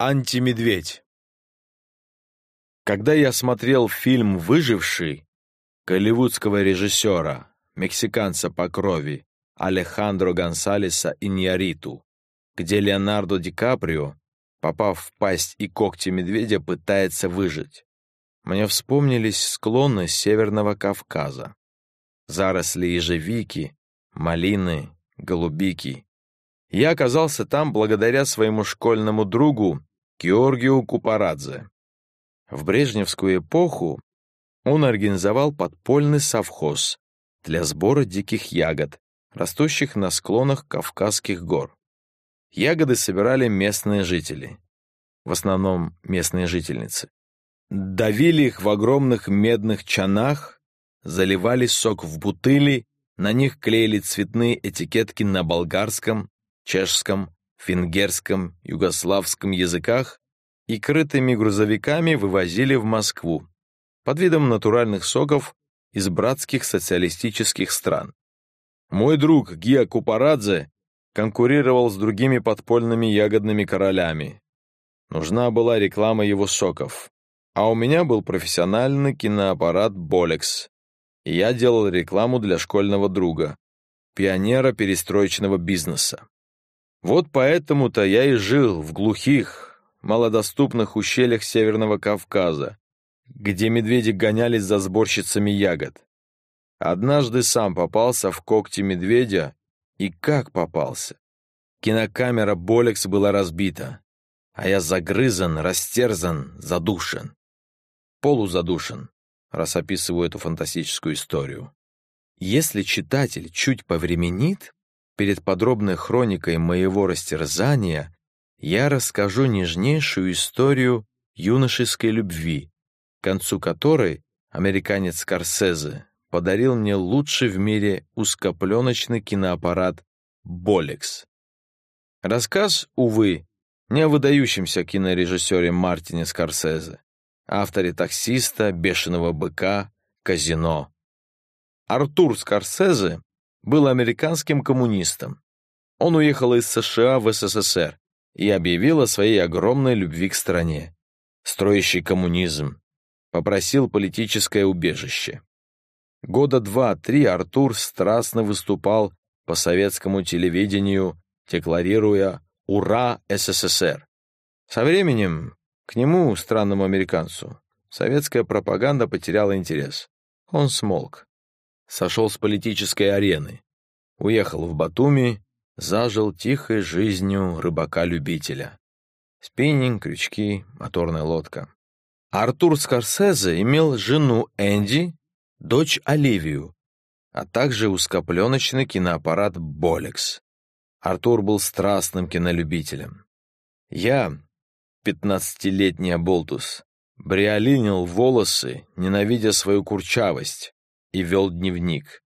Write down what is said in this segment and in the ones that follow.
Антимедведь. Когда я смотрел фильм «Выживший» голливудского режиссера, мексиканца по крови, Алехандро Гонсалеса Иньяриту, где Леонардо Ди Каприо, попав в пасть и когти медведя, пытается выжить, мне вспомнились склоны Северного Кавказа, заросли ежевики, малины, голубики. Я оказался там благодаря своему школьному другу Георгию Купарадзе. В брежневскую эпоху он организовал подпольный совхоз для сбора диких ягод, растущих на склонах Кавказских гор. Ягоды собирали местные жители, в основном местные жительницы. Давили их в огромных медных чанах, заливали сок в бутыли, на них клеили цветные этикетки на болгарском, чешском, венгерском, югославском языках и крытыми грузовиками вывозили в Москву под видом натуральных соков из братских социалистических стран. Мой друг Гиа Купарадзе конкурировал с другими подпольными ягодными королями. Нужна была реклама его соков. А у меня был профессиональный киноаппарат Болекс. Я делал рекламу для школьного друга, пионера перестроечного бизнеса. Вот поэтому-то я и жил в глухих, малодоступных ущельях Северного Кавказа, где медведи гонялись за сборщицами ягод. Однажды сам попался в когти медведя, и как попался. Кинокамера Болекс была разбита, а я загрызан, растерзан, задушен. Полузадушен, раз описываю эту фантастическую историю. Если читатель чуть повременит, Перед подробной хроникой моего растерзания я расскажу нежнейшую историю юношеской любви, к концу которой американец Скорсезе подарил мне лучший в мире узкопленочный киноаппарат «Болекс». Рассказ, увы, не о выдающемся кинорежиссере Мартине Скорсезе, авторе «Таксиста», «Бешеного быка», «Казино». Артур Скорсезе был американским коммунистом. Он уехал из США в СССР и объявил о своей огромной любви к стране, строящей коммунизм, попросил политическое убежище. Года два-три Артур страстно выступал по советскому телевидению, декларируя «Ура, СССР!». Со временем к нему, странному американцу, советская пропаганда потеряла интерес. Он смолк сошел с политической арены, уехал в Батуми, зажил тихой жизнью рыбака-любителя. Спиннинг, крючки, моторная лодка. Артур Скорсезе имел жену Энди, дочь Оливию, а также узкопленочный киноаппарат «Болекс». Артур был страстным кинолюбителем. Я, пятнадцатилетний оболтус, бриолинил волосы, ненавидя свою курчавость, и вел дневник.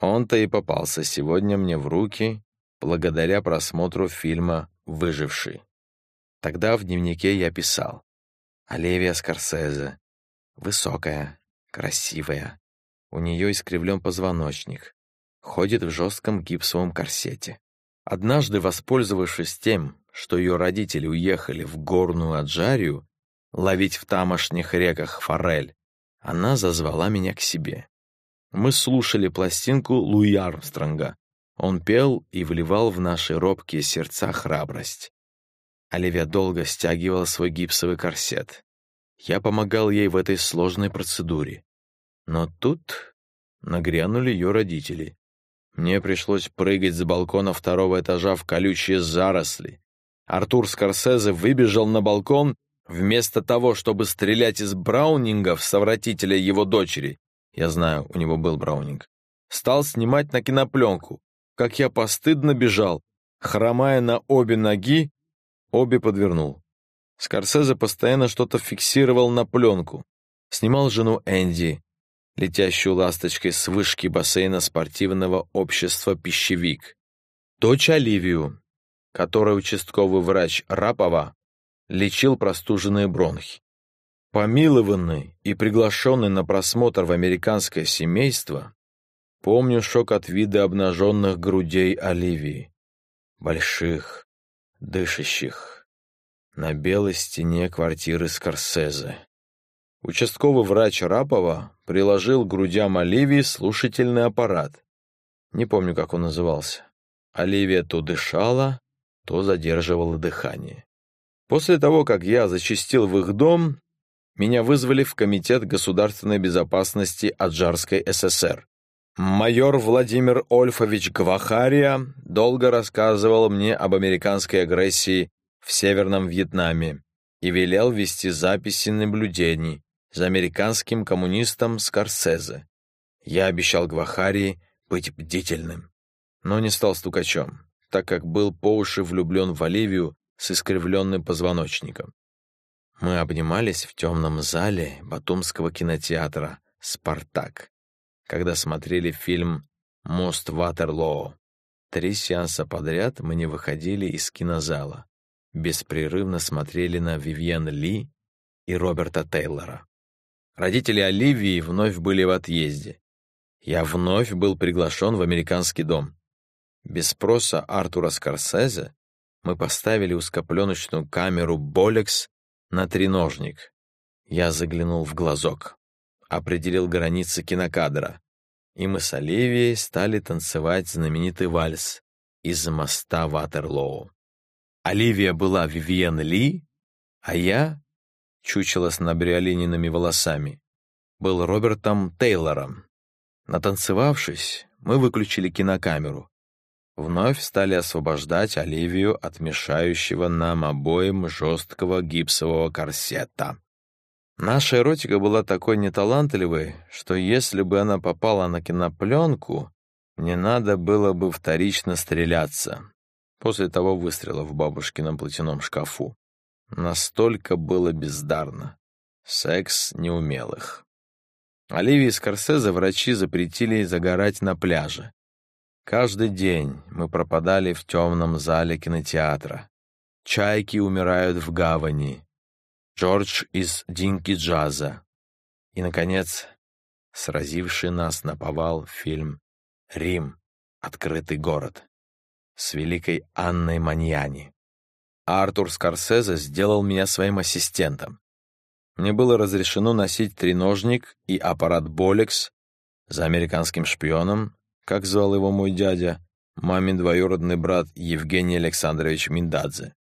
Он-то и попался сегодня мне в руки благодаря просмотру фильма «Выживший». Тогда в дневнике я писал. Оливия Скорсезе. Высокая, красивая. У нее искривлен позвоночник. Ходит в жестком гипсовом корсете. Однажды, воспользовавшись тем, что ее родители уехали в горную Аджарию ловить в тамошних реках форель, она зазвала меня к себе. Мы слушали пластинку Луи Армстронга. Он пел и вливал в наши робкие сердца храбрость. Оливия долго стягивала свой гипсовый корсет. Я помогал ей в этой сложной процедуре. Но тут нагрянули ее родители. Мне пришлось прыгать с балкона второго этажа в колючие заросли. Артур Скорсезе выбежал на балкон вместо того, чтобы стрелять из Браунинга в совратителя его дочери. Я знаю, у него был браунинг. Стал снимать на кинопленку, как я постыдно бежал, хромая на обе ноги, обе подвернул. Скорсезе постоянно что-то фиксировал на пленку. Снимал жену Энди, летящую ласточкой с вышки бассейна спортивного общества «Пищевик». Дочь Оливию, которой участковый врач Рапова лечил простуженные бронхи. Помилованный и приглашенный на просмотр в американское семейство, помню шок от вида обнаженных грудей Оливии. Больших, дышащих. на белой стене квартиры Скорсезе. Участковый врач Рапова приложил к грудям Оливии слушательный аппарат. Не помню, как он назывался. Оливия то дышала, то задерживала дыхание. После того, как я зачастил в их дом, меня вызвали в Комитет государственной безопасности Аджарской ССР. Майор Владимир Ольфович Гвахария долго рассказывал мне об американской агрессии в Северном Вьетнаме и велел вести записи наблюдений за американским коммунистом Скорсезе. Я обещал Гвахарии быть бдительным, но не стал стукачом, так как был по уши влюблен в Оливию с искривленным позвоночником. Мы обнимались в темном зале Батумского кинотеатра «Спартак», когда смотрели фильм «Мост Ватерлоо». Три сеанса подряд мы не выходили из кинозала. Беспрерывно смотрели на Вивьен Ли и Роберта Тейлора. Родители Оливии вновь были в отъезде. Я вновь был приглашен в американский дом. Без спроса Артура Скорсезе мы поставили узкопленочную камеру «Болекс» на треножник. Я заглянул в глазок, определил границы кинокадра, и мы с Оливией стали танцевать знаменитый вальс из моста Ватерлоу. Оливия была Вивиен Ли, а я, чучело с набриолиниными волосами, был Робертом Тейлором. Натанцевавшись, мы выключили кинокамеру, вновь стали освобождать Оливию от мешающего нам обоим жесткого гипсового корсета. Наша эротика была такой неталантливой, что если бы она попала на кинопленку, мне надо было бы вторично стреляться после того выстрела в бабушкином платяном шкафу. Настолько было бездарно. Секс неумелых. Оливии Скорсезе врачи запретили загорать на пляже. Каждый день мы пропадали в темном зале кинотеатра. Чайки умирают в гавани. Джордж из Динки Джаза. И, наконец, сразивший нас наповал фильм «Рим. Открытый город» с великой Анной Маньяни. Артур Скорсезе сделал меня своим ассистентом. Мне было разрешено носить треножник и аппарат Болекс за американским шпионом как звал его мой дядя, мамин двоюродный брат Евгений Александрович Миндадзе.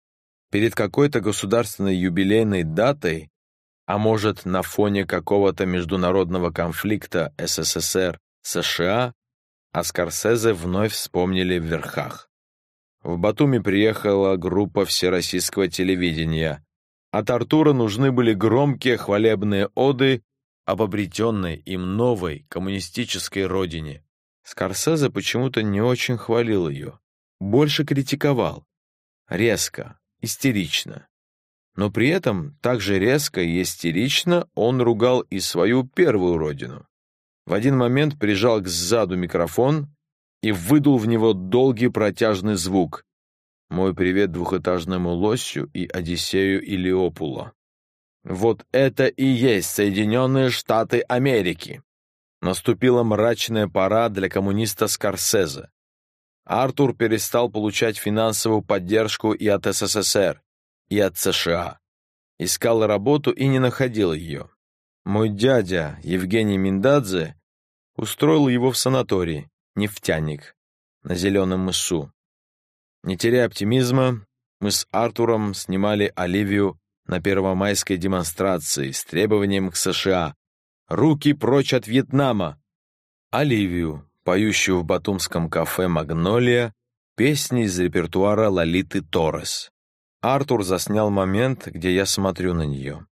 Перед какой-то государственной юбилейной датой, а может, на фоне какого-то международного конфликта СССР-США, о вновь вспомнили в верхах. В Батуми приехала группа всероссийского телевидения. От Артура нужны были громкие хвалебные оды об обретенной им новой коммунистической родине. Скорсезе почему-то не очень хвалил ее, больше критиковал. Резко, истерично. Но при этом также резко и истерично он ругал и свою первую родину. В один момент прижал к сзаду микрофон и выдул в него долгий протяжный звук. Мой привет двухэтажному лосю и Одиссею Илиопула. Вот это и есть Соединенные Штаты Америки. Наступила мрачная пора для коммуниста Скорсезе. Артур перестал получать финансовую поддержку и от СССР, и от США. Искал работу и не находил ее. Мой дядя, Евгений Миндадзе, устроил его в санаторий, нефтяник, на Зеленом мысу. Не теряя оптимизма, мы с Артуром снимали Оливию на первомайской демонстрации с требованием к США Руки прочь от Вьетнама. Оливию, поющую в батумском кафе «Магнолия» песни из репертуара Лолиты Торрес. Артур заснял момент, где я смотрю на нее.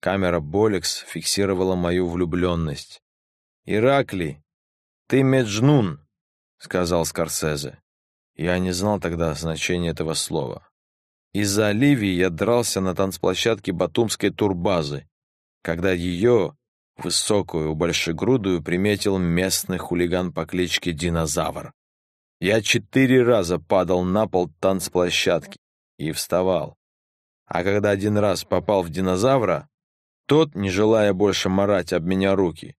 Камера Болекс фиксировала мою влюбленность. «Иракли, ты Меджнун», — сказал Скорсезе. Я не знал тогда значения этого слова. Из-за Оливии я дрался на танцплощадке Батумской турбазы, когда ее, Высокую, большегрудую приметил местный хулиган по кличке Динозавр. Я четыре раза падал на пол танцплощадки и вставал. А когда один раз попал в динозавра, тот, не желая больше марать об меня руки,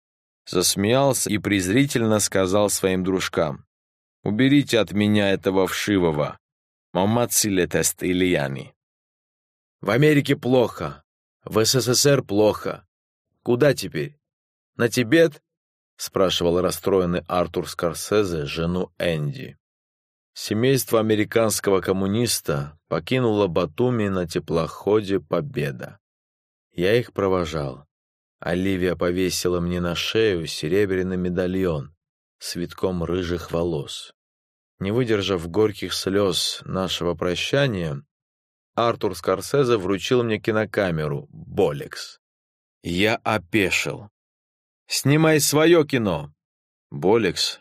засмеялся и презрительно сказал своим дружкам, «Уберите от меня этого вшивого, мамациле тест Ильяни». В Америке плохо, в СССР плохо. Куда теперь? На Тибет?» — спрашивал расстроенный Артур Скорсезе жену Энди. Семейство американского коммуниста покинуло Батуми на теплоходе «Победа». Я их провожал. Оливия повесила мне на шею серебряный медальон с витком рыжих волос. Не выдержав горьких слез нашего прощания, Артур Скорсезе вручил мне кинокамеру «Болекс». Я опешил. «Снимай свое кино!» Болекс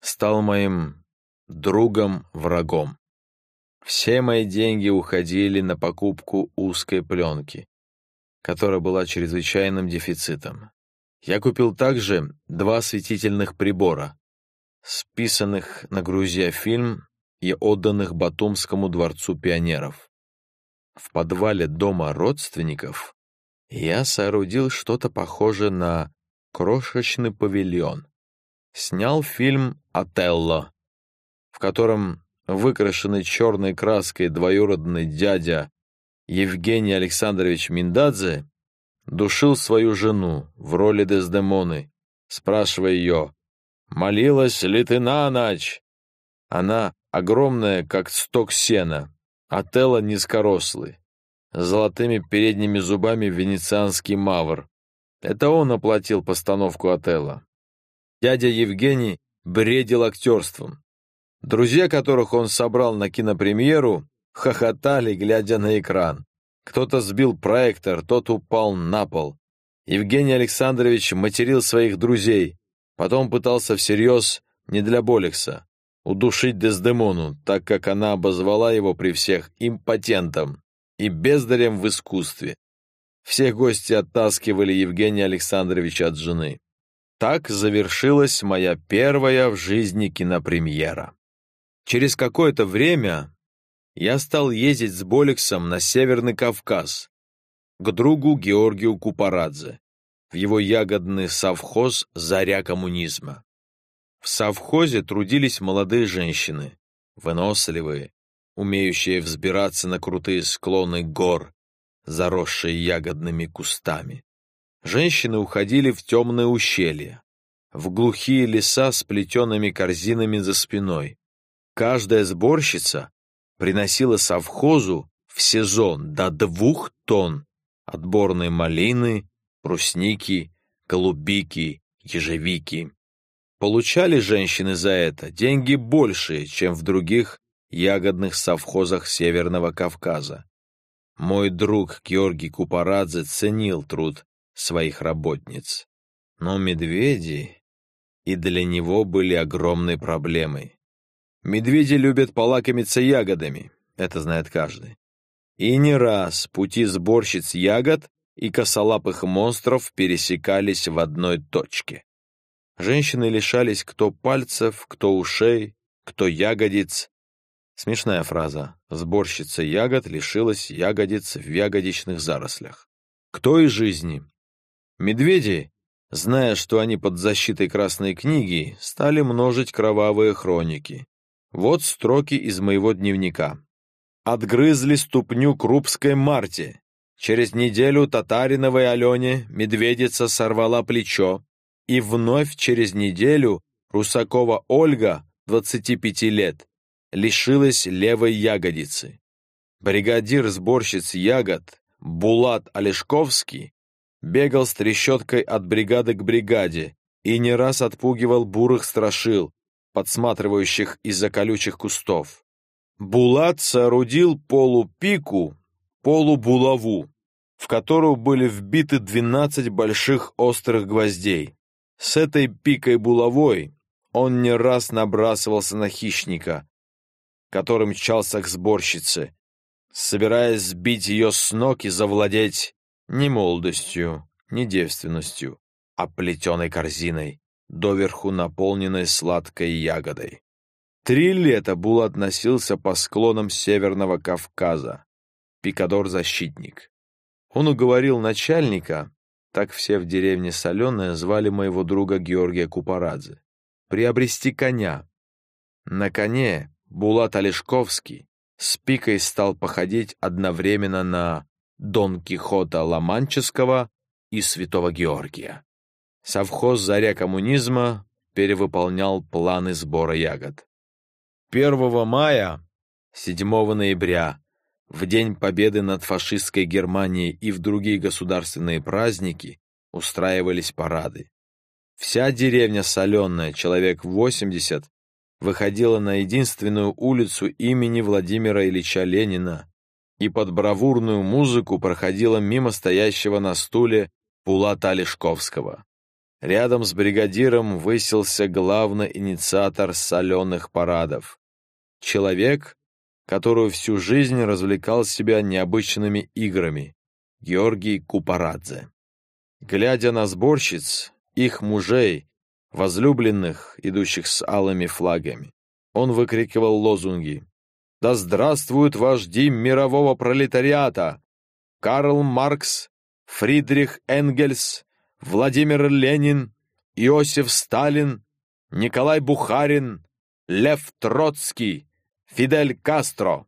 стал моим другом-врагом. Все мои деньги уходили на покупку узкой пленки, которая была чрезвычайным дефицитом. Я купил также два светительных прибора, списанных на Грузия-фильм и отданных Батумскому дворцу пионеров. В подвале дома родственников я соорудил что-то похожее на крошечный павильон. Снял фильм «Отелло», в котором выкрашенный черной краской двоюродный дядя Евгений Александрович Миндадзе душил свою жену в роли Дездемоны, спрашивая ее, «Молилась ли ты на ночь?» Она огромная, как сток сена, Тело низкорослый, золотыми передними зубами венецианский мавр. Это он оплатил постановку Отелла. Дядя Евгений бредил актерством. Друзья, которых он собрал на кинопремьеру, хохотали, глядя на экран. Кто-то сбил проектор, тот упал на пол. Евгений Александрович материл своих друзей, потом пытался всерьез, не для Болекса, удушить Дездемону, так как она обозвала его при всех импотентом и бездарем в искусстве. Все гости оттаскивали Евгения Александровича от жены. Так завершилась моя первая в жизни кинопремьера. Через какое-то время я стал ездить с Боликсом на Северный Кавказ к другу Георгию Купарадзе в его ягодный совхоз «Заря коммунизма». В совхозе трудились молодые женщины, выносливые, умеющие взбираться на крутые склоны гор, заросшие ягодными кустами. Женщины уходили в темные ущелья, в глухие леса с плетеными корзинами за спиной. Каждая сборщица приносила совхозу в сезон до двух тонн отборной малины, брусники, голубики, ежевики. Получали женщины за это деньги большие, чем в других ягодных совхозах Северного Кавказа. Мой друг Георгий Купарадзе ценил труд своих работниц. Но медведи и для него были огромной проблемой. Медведи любят полакомиться ягодами, это знает каждый. И не раз пути сборщиц ягод и косолапых монстров пересекались в одной точке. Женщины лишались кто пальцев, кто ушей, кто ягодиц. Смешная фраза. Сборщица ягод лишилась ягодиц в ягодичных зарослях. Кто и жизни. Медведи, зная, что они под защитой Красной книги, стали множить кровавые хроники. Вот строки из моего дневника. Отгрызли ступню Крупской Марте. Через неделю Татариновой Алене медведица сорвала плечо. И вновь через неделю Русакова Ольга, 25 лет, лишилась левой ягодицы. Бригадир сборщиц ягод Булат Олешковский бегал с трещоткой от бригады к бригаде и не раз отпугивал бурых страшил, подсматривающих из-за колючих кустов. Булат соорудил полупику, полубулаву, в которую были вбиты двенадцать больших острых гвоздей. С этой пикой-булавой он не раз набрасывался на хищника, который мчался к сборщице, собираясь сбить ее с ног и завладеть не молодостью, не девственностью, а плетеной корзиной, доверху наполненной сладкой ягодой. Три лета Булат относился по склонам Северного Кавказа, пикадор-защитник. Он уговорил начальника, так все в деревне Соленая звали моего друга Георгия Купарадзе, приобрести коня. На коне Булат Олешковский с пикой стал походить одновременно на Дон Кихота Ломанческого и Святого Георгия. Совхоз «Заря коммунизма» перевыполнял планы сбора ягод. 1 мая, 7 ноября, в День Победы над фашистской Германией и в другие государственные праздники устраивались парады. Вся деревня Соленая, человек 80, выходила на единственную улицу имени Владимира Ильича Ленина и под бравурную музыку проходила мимо стоящего на стуле Пулата Олешковского. Рядом с бригадиром высился главный инициатор соленых парадов. Человек, который всю жизнь развлекал себя необычными играми, Георгий Купарадзе. Глядя на сборщиц, их мужей, возлюбленных, идущих с алыми флагами, он выкрикивал лозунги «Да здравствует вожди мирового пролетариата! Карл Маркс, Фридрих Энгельс, Владимир Ленин, Иосиф Сталин, Николай Бухарин, Лев Троцкий, Фидель Кастро.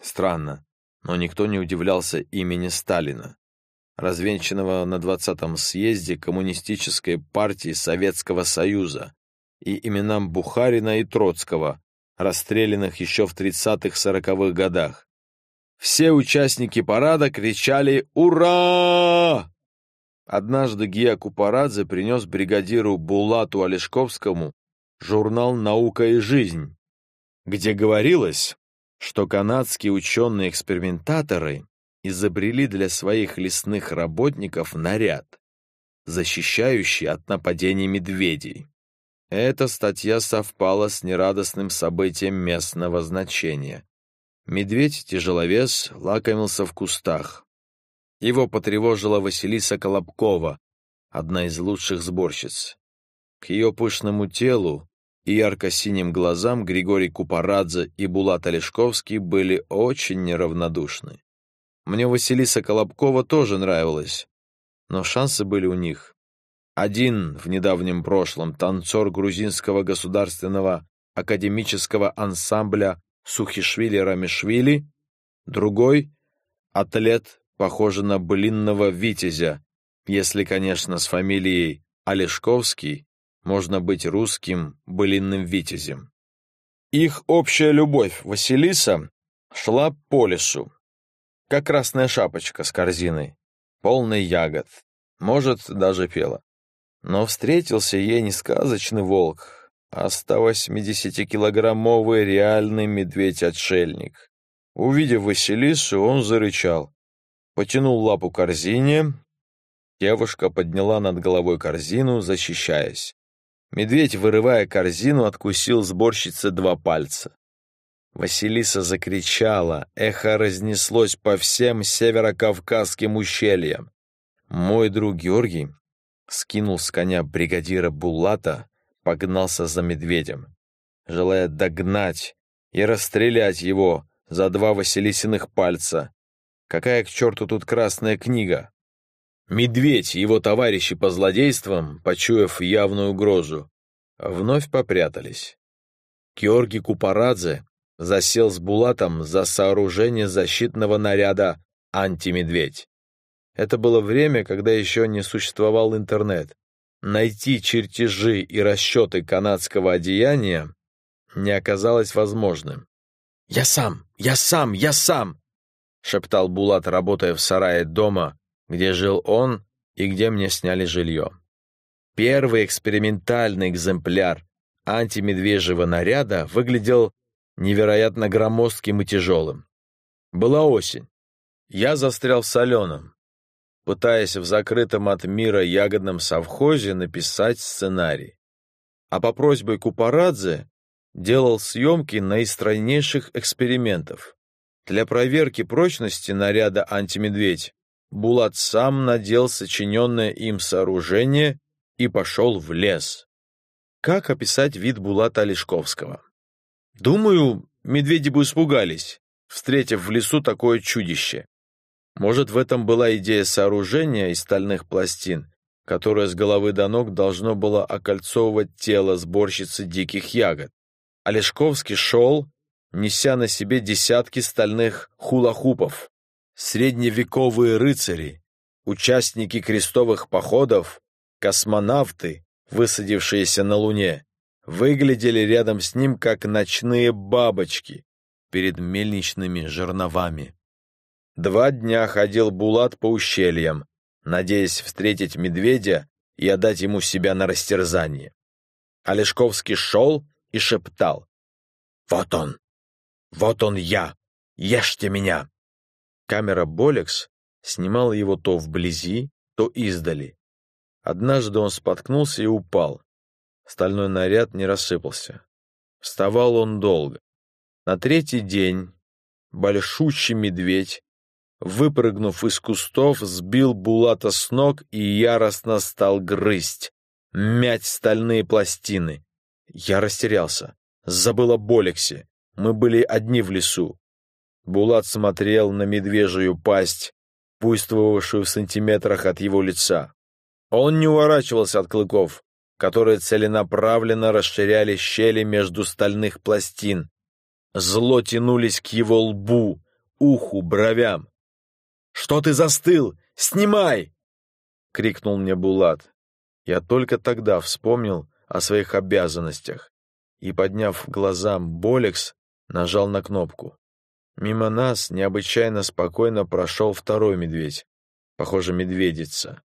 Странно, но никто не удивлялся имени Сталина, развенчанного на 20-м съезде Коммунистической партии Советского Союза, и именам Бухарина и Троцкого, расстрелянных еще в 30-40-х годах. Все участники парада кричали «Ура!» Однажды Гия Купарадзе принес бригадиру Булату Олешковскому журнал «Наука и жизнь», где говорилось, что канадские ученые-экспериментаторы изобрели для своих лесных работников наряд, защищающий от нападений медведей. Эта статья совпала с нерадостным событием местного значения. Медведь-тяжеловес лакомился в кустах, его потревожила Василиса Колобкова, одна из лучших сборщиц. К ее пышному телу и ярко-синим глазам Григорий Купарадзе и Булат Олешковский были очень неравнодушны. Мне Василиса Колобкова тоже нравилась, но шансы были у них. Один в недавнем прошлом танцор грузинского государственного академического ансамбля Сухишвили-Рамишвили, другой — атлет похоже на блинного витязя, если, конечно, с фамилией Олешковский можно быть русским блинным витязем. Их общая любовь Василиса шла по лесу, как красная шапочка с корзиной, полной ягод, может, даже пела. Но встретился ей не сказочный волк, а 180-килограммовый реальный медведь-отшельник. Увидев Василису, он зарычал потянул лапу корзине. Девушка подняла над головой корзину, защищаясь. Медведь, вырывая корзину, откусил сборщице два пальца. Василиса закричала, эхо разнеслось по всем северокавказским ущельям. Мой друг Георгий скинул с коня бригадира Булата, погнался за медведем, желая догнать и расстрелять его за два Василисиных пальца, Какая к черту тут красная книга? Медведь и его товарищи по злодействам, почуяв явную угрозу, вновь попрятались. Георгий Купарадзе засел с Булатом за сооружение защитного наряда «Антимедведь». Это было время, когда еще не существовал интернет. Найти чертежи и расчеты канадского одеяния не оказалось возможным. «Я сам! Я сам! Я сам!» — шептал Булат, работая в сарае дома, где жил он и где мне сняли жилье. Первый экспериментальный экземпляр антимедвежьего наряда выглядел невероятно громоздким и тяжелым. Была осень. Я застрял в соленом, пытаясь в закрытом от мира ягодном совхозе написать сценарий. А по просьбе Купарадзе делал съемки наистройнейших экспериментов. Для проверки прочности наряда «Антимедведь» Булат сам надел сочиненное им сооружение и пошел в лес. Как описать вид Булата Олешковского? Думаю, медведи бы испугались, встретив в лесу такое чудище. Может, в этом была идея сооружения из стальных пластин, которое с головы до ног должно было окольцовывать тело сборщицы диких ягод. Олешковский шел, неся на себе десятки стальных хула-хупов, средневековые рыцари, участники крестовых походов, космонавты, высадившиеся на Луне, выглядели рядом с ним как ночные бабочки перед мельничными жерновами. Два дня ходил Булат по ущельям, надеясь встретить медведя и отдать ему себя на растерзание. Олешковский шел и шептал. «Вот он! Вот он я! Ешьте меня!» Камера Болекс снимала его то вблизи, то издали. Однажды он споткнулся и упал. Стальной наряд не рассыпался. Вставал он долго. На третий день большущий медведь, выпрыгнув из кустов, сбил Булата с ног и яростно стал грызть, мять стальные пластины. Я растерялся, забыл о Болексе. Мы были одни в лесу. Булат смотрел на медвежью пасть, буйствовавшую в сантиметрах от его лица. Он не уворачивался от клыков, которые целенаправленно расширяли щели между стальных пластин. Зло тянулись к его лбу, уху, бровям. «Что ты застыл? Снимай!» — крикнул мне Булат. Я только тогда вспомнил о своих обязанностях и, подняв глазам Болекс, нажал на кнопку. Мимо нас необычайно спокойно прошел второй медведь, похоже, медведица.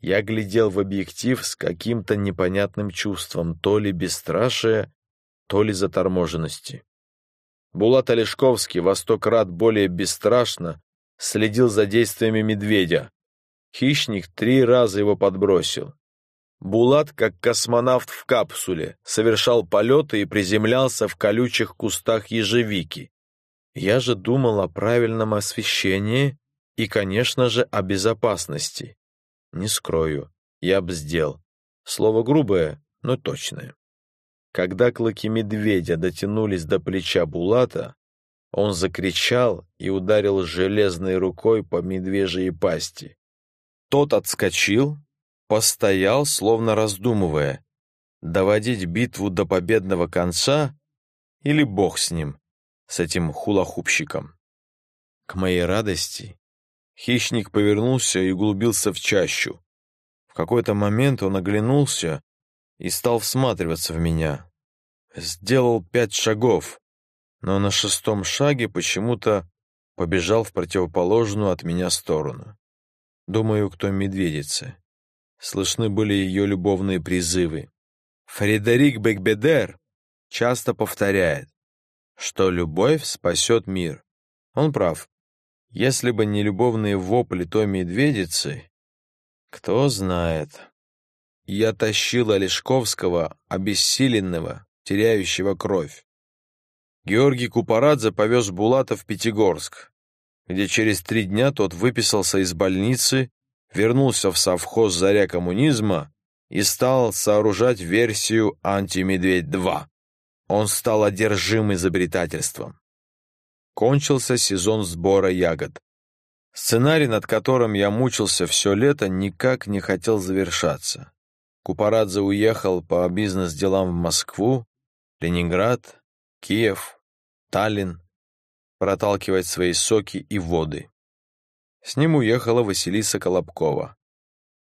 Я глядел в объектив с каким-то непонятным чувством, то ли бесстрашия, то ли заторможенности. Булат Олешковский во сто крат более бесстрашно следил за действиями медведя. Хищник три раза его подбросил. Булат, как космонавт в капсуле, совершал полеты и приземлялся в колючих кустах ежевики. Я же думал о правильном освещении и, конечно же, о безопасности. Не скрою, я бздел. Слово грубое, но точное. Когда клыки медведя дотянулись до плеча Булата, он закричал и ударил железной рукой по медвежьей пасти. Тот отскочил, постоял, словно раздумывая, доводить битву до победного конца или бог с ним, с этим хулахупщиком. К моей радости Хищник повернулся и углубился в чащу. В какой-то момент он оглянулся и стал всматриваться в меня. Сделал пять шагов, но на шестом шаге почему-то побежал в противоположную от меня сторону. Думаю, кто медведица. Слышны были ее любовные призывы. Фредерик Бекбедер часто повторяет, что любовь спасет мир. Он прав. Если бы не любовные вопли той медведицы, кто знает. Я тащил Олешковского, обессиленного, теряющего кровь. Георгий Купарадзе повез Булата в Пятигорск, где через три дня тот выписался из больницы, вернулся в совхоз «Заря коммунизма» и стал сооружать версию «Антимедведь-2». Он стал одержим изобретательством кончился сезон сбора ягод. Сценарий, над которым я мучился все лето, никак не хотел завершаться. Купарадзе уехал по бизнес-делам в Москву, Ленинград, Киев, Таллин, проталкивать свои соки и воды. С ним уехала Василиса Колобкова.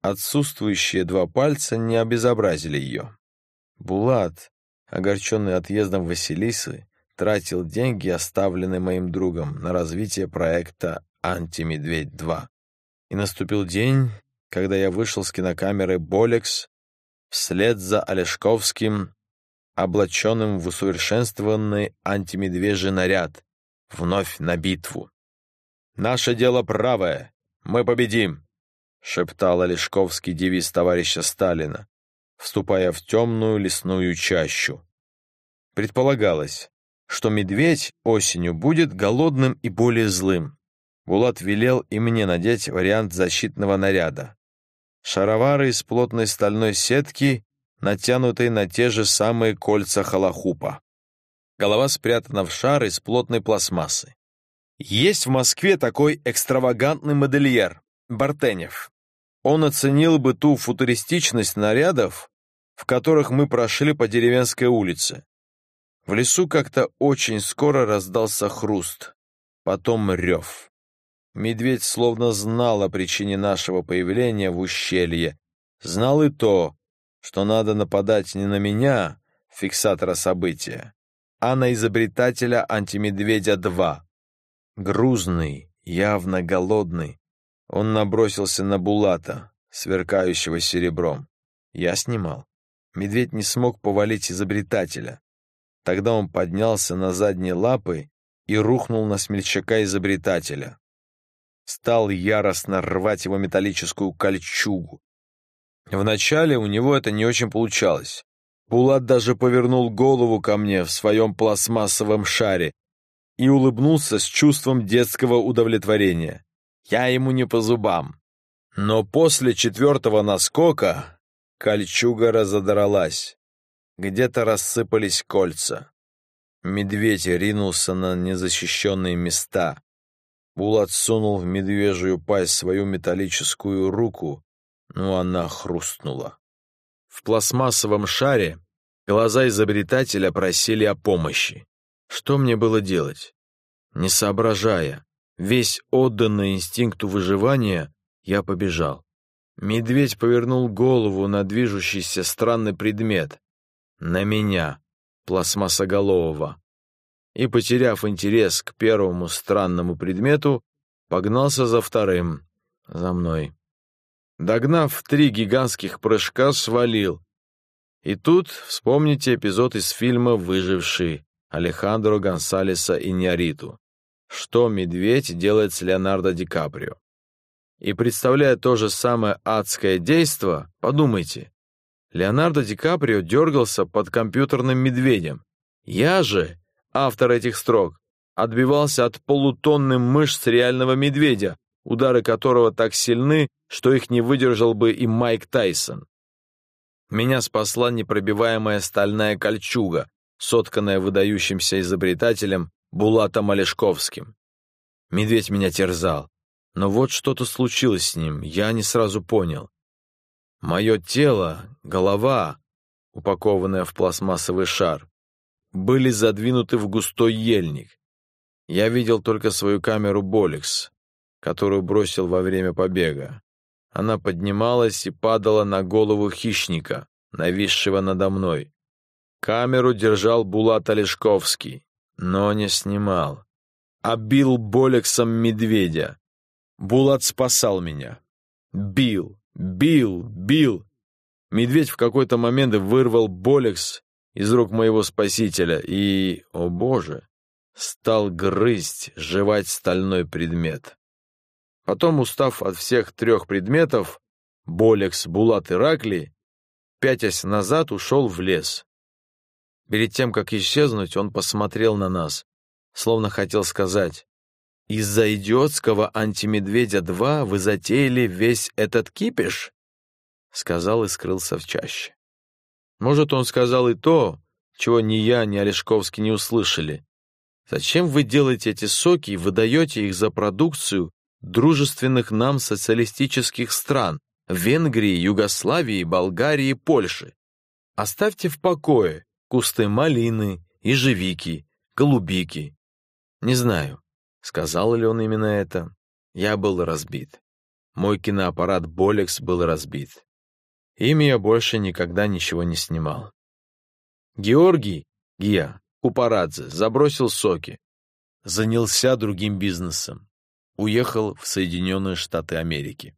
Отсутствующие два пальца не обезобразили ее. Булат, огорченный отъездом Василисы, тратил деньги, оставленные моим другом, на развитие проекта «Антимедведь-2». И наступил день, когда я вышел с кинокамеры «Болекс» вслед за Олешковским, облаченным в усовершенствованный антимедвежий наряд, вновь на битву. «Наше дело правое, мы победим!» — шептал Олешковский девиз товарища Сталина, вступая в темную лесную чащу. Предполагалось, что медведь осенью будет голодным и более злым. Булат велел и мне надеть вариант защитного наряда. Шаровары из плотной стальной сетки, натянутой на те же самые кольца халахупа. Голова спрятана в шар из плотной пластмассы. Есть в Москве такой экстравагантный модельер — Бартенев. Он оценил бы ту футуристичность нарядов, в которых мы прошли по деревенской улице. В лесу как-то очень скоро раздался хруст, потом рев. Медведь словно знал о причине нашего появления в ущелье. Знал и то, что надо нападать не на меня, фиксатора события, а на изобретателя антимедведя-2. Грузный, явно голодный, он набросился на Булата, сверкающего серебром. Я снимал. Медведь не смог повалить изобретателя. Тогда он поднялся на задние лапы и рухнул на смельчака-изобретателя. Стал яростно рвать его металлическую кольчугу. Вначале у него это не очень получалось. Булат даже повернул голову ко мне в своем пластмассовом шаре и улыбнулся с чувством детского удовлетворения. Я ему не по зубам. Но после четвертого наскока кольчуга разодралась. Где-то рассыпались кольца. Медведь ринулся на незащищенные места. Булат сунул в медвежью пасть свою металлическую руку, но она хрустнула. В пластмассовом шаре глаза изобретателя просили о помощи. Что мне было делать? Не соображая, весь отданный инстинкту выживания, я побежал. Медведь повернул голову на движущийся странный предмет. На меня, пластмассоголового. И, потеряв интерес к первому странному предмету, погнался за вторым, за мной. Догнав три гигантских прыжка, свалил. И тут вспомните эпизод из фильма «Выживший» Алехандро Гонсалеса и Ньяриту. Что медведь делает с Леонардо Ди Каприо. И представляя то же самое адское действо, подумайте. Леонардо Ди Каприо дергался под компьютерным медведем. Я же, автор этих строк, отбивался от полутонны мышц реального медведя, удары которого так сильны, что их не выдержал бы и Майк Тайсон. Меня спасла непробиваемая стальная кольчуга, сотканная выдающимся изобретателем Булатом Олешковским. Медведь меня терзал, но вот что-то случилось с ним, я не сразу понял. Мое тело, голова, упакованная в пластмассовый шар, были задвинуты в густой ельник. Я видел только свою камеру Болекс, которую бросил во время побега. Она поднималась и падала на голову хищника, нависшего надо мной. Камеру держал Булат Олешковский, но не снимал. А бил Болексом медведя. Булат спасал меня. Бил, бил, бил. Медведь в какой-то момент вырвал Болекс из рук моего спасителя и, о боже, стал грызть, жевать стальной предмет. Потом, устав от всех трех предметов, Болекс, Булат и Ракли, пятясь назад, ушел в лес. Перед тем, как исчезнуть, он посмотрел на нас, словно хотел сказать, «Из-за идиотского антимедведя-2 вы затеяли весь этот кипиш?» Сказал и скрылся в чаще. Может, он сказал и то, чего ни я, ни Олешковский не услышали. Зачем вы делаете эти соки и выдаете их за продукцию дружественных нам социалистических стран Венгрии, Югославии, Болгарии, Польши? Оставьте в покое кусты малины, ежевики, голубики. Не знаю, сказал ли он именно это. Я был разбит. Мой киноаппарат Болекс был разбит. Ими я больше никогда ничего не снимал. Георгий, Гия, Купарадзе, забросил соки. Занялся другим бизнесом. Уехал в Соединенные Штаты Америки.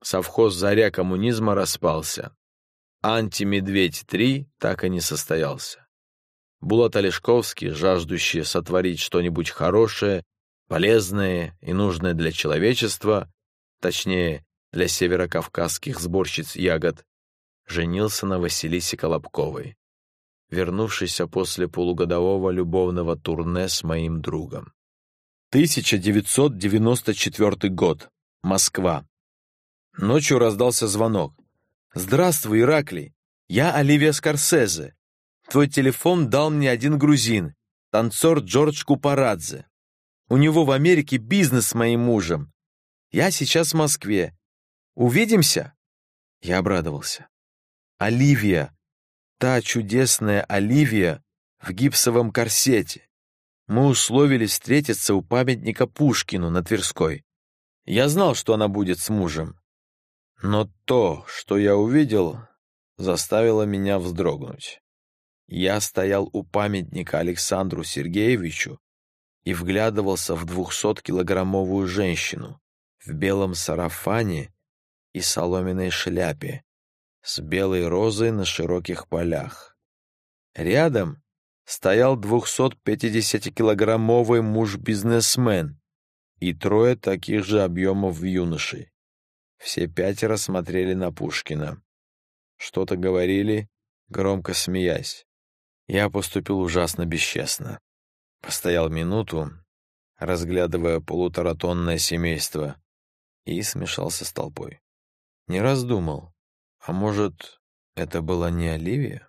Совхоз «Заря коммунизма» распался. «Антимедведь-3» так и не состоялся. Булат Олешковский, жаждущий сотворить что-нибудь хорошее, полезное и нужное для человечества, точнее, для северокавказских сборщиц ягод, женился на Василисе Колобковой, вернувшейся после полугодового любовного турне с моим другом. 1994 год. Москва. Ночью раздался звонок. «Здравствуй, Ираклий. Я Оливия Скорсезе. Твой телефон дал мне один грузин, танцор Джордж Купарадзе. У него в Америке бизнес с моим мужем. Я сейчас в Москве. Увидимся?» Я обрадовался. «Оливия! Та чудесная Оливия в гипсовом корсете. Мы условились встретиться у памятника Пушкину на Тверской. Я знал, что она будет с мужем. Но то, что я увидел, заставило меня вздрогнуть. Я стоял у памятника Александру Сергеевичу и вглядывался в двухсоткилограммовую женщину в белом сарафане и соломенной шляпе с белой розой на широких полях. Рядом стоял 250-килограммовый муж-бизнесмен и трое таких же объемов юношей. Все пятеро смотрели на Пушкина. Что-то говорили, громко смеясь. Я поступил ужасно бесчестно. Постоял минуту, разглядывая полуторатонное семейство, и смешался с толпой. Не раздумал. А может, это была не Оливия?